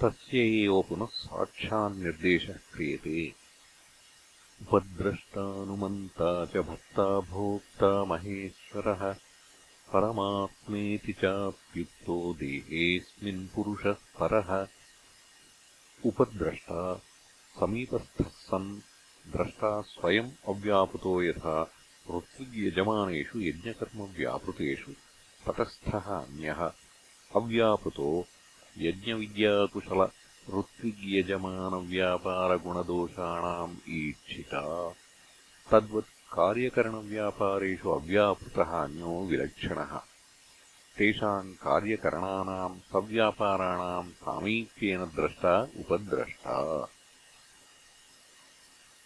तस्य एव पुनः साक्षान्निर्देशः क्रियते। उपद्रष्टानुमन्ता च भक्ता भोक्ता महेश्वरः परमात्मेति चाप्युक्तो देहेऽस्मिन् पुरुषः परः। उपद्रष्टा समीपस्थः सन् द्रष्टा स्वयम् अव्यापृतो यथा ऋत्विग्यजमानेषु यज्ञकर्मव्यापृतेषु तटस्थः अन्यः अव्यापृतो यज्ञविद्याकुशल ऋत्विग्यजमानव्यापारगुणदोषाणाम् ईक्षिता। तद्वत् कार्यकरणव्यापारेषु अव्यापृतः अन्यो विलक्षणः। तेषाम् कार्यकरणानाम् सव्यापाराणाम् सामीप्येन द्रष्टा उपद्रष्टा।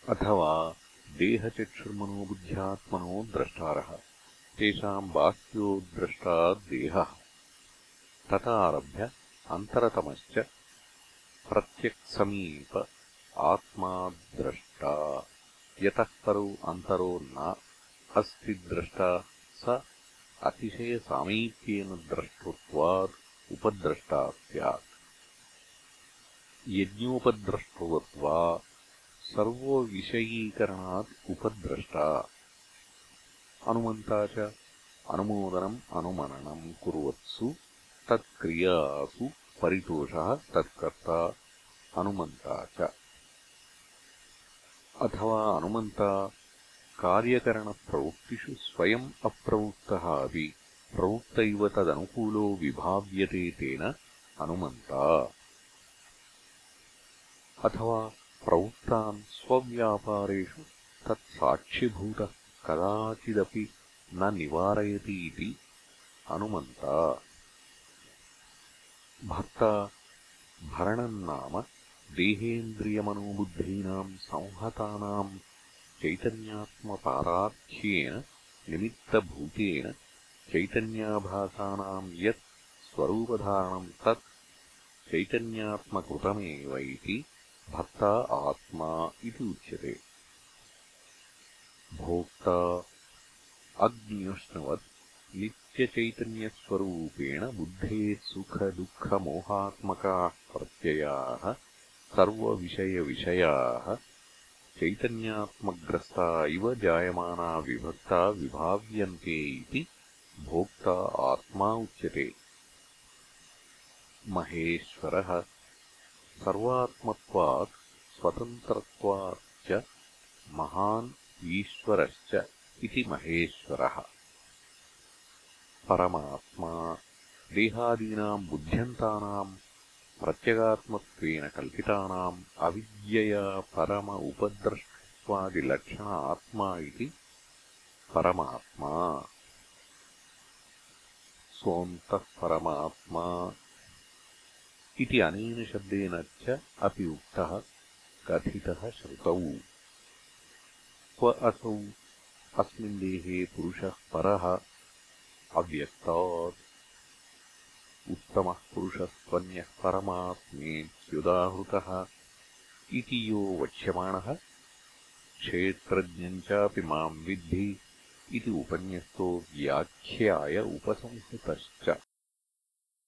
अथवा देहचक्षुर्मनोबुद्ध्यात्मनो द्रष्टारः। तेषाम् बाह्यो द्रष्टा देहः। ततारभ्य अन्तरतमश्च प्रत्यक्समीप आत्मा द्रष्टा यतः परौ अन्तरो न अस्ति द्रष्टा स अतिशयसामीप्येन द्रष्टृत्वात् उपद्रष्टा स्यात्। यज्ञोपद्रष्टृवत्वा सर्वविषयीकरणात् उपद्रष्टा। अनुमन्ता च अनुमोदनम् अनुमननम् कुर्वत्सु तत्क्रियासु परितोषः तत्कर्ता अनुमन्ता च। अथवा अनुमन्ता कार्यकरणप्रवृत्तिषु स्वयम् अप्रवृत्तः अपि प्रवृत्त इव तदनुकूलो विभाव्यते तेन अनुमन्ता अथवा प्रवृत्तान् स्वव्यापारेषु तत्साक्षिभूतः कदाचिदपि न निवारयति इति अनुमन्ता भर्ता भरणम् नाम देहेन्द्रियमनोबुद्धीनाम् संहतानाम् चैतन्यात्मपाराख्येन निमित्तभूतेन चैतन्याभासानाम् यत् स्वरूपधारणम् तत् चैतन्यात्मकृतमेव इति भक्ता आत्मा इति उच्यते। भोक्ता अग्न्युष्णवत् नित्यचैतन्यस्वरूपेण बुद्धेः सुखदुःखमोहात्मकाः प्रत्ययाः सर्वविषयविषयाः चैतन्यात्मग्रस्ता इव जायमाना विभक्ता विभाव्यन्ते इति भोक्ता आत्मा उच्यते। महेश्वरः सर्वात्मत्वात् स्वतन्त्रत्वाच्च महान् ईश्वरश्च इति महेश्वरः परमात्मा देहादीनाम् बुद्ध्यन्तानाम् प्रत्यगात्मत्वेन कल्पितानाम् अविद्यया परम उपद्रष्टत्वादिलक्षण आत्मा इति परमात्मा। सोऽन्तः परमात्मा इति अनेन शब्देन च अपि उक्तः कथितः श्रुतौ। क्व असौ? अस्मिन् देहे पुरुषः परः अव्यक्तात्। उत्तमः पुरुषस्त्वन्यः परमात्मेत्युदाहृतः इति यो वक्ष्यमाणः क्षेत्रज्ञम् चापि माम् विद्धि इति उपन्यस्तो व्याख्याय उपसंहृतश्च